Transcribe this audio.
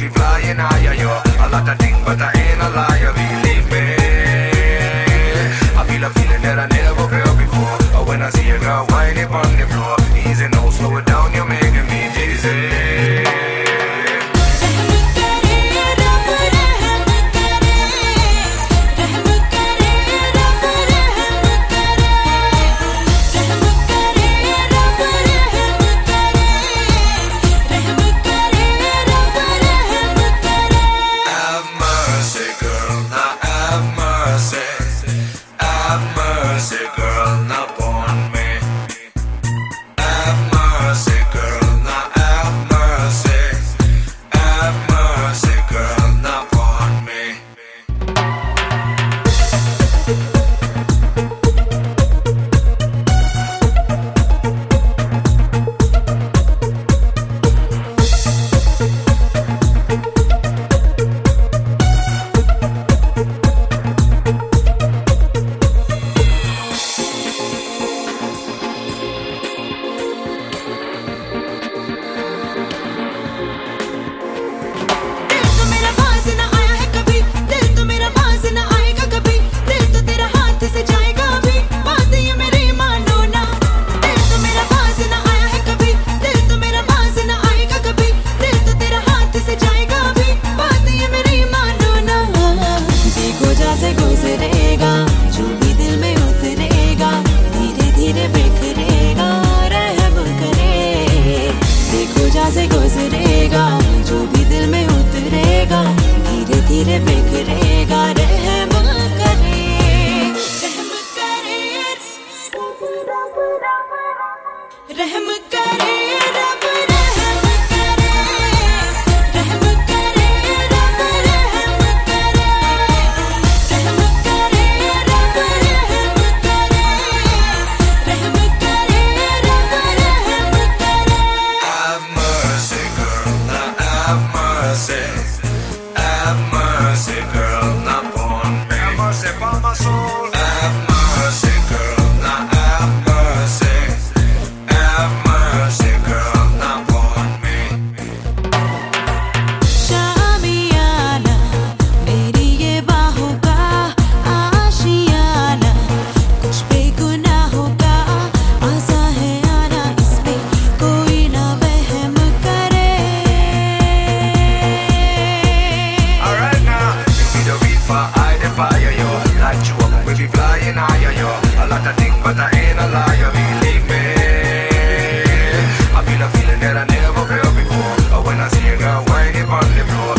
be flying higher, yo. A lot of things, but I ain't a liar, believe me. I feel a feeling that I never felt before. But when I see a girl whining on the floor, girl. जाएगा, जो भी दिल में उतरेगा, धीरे धीरे बिखरेगा, रहम करे रहम करे रहम करे। deny yo A lot but I ain't a liar Believe me. I feel a feeling that I never felt before. When I see a girl whining on the floor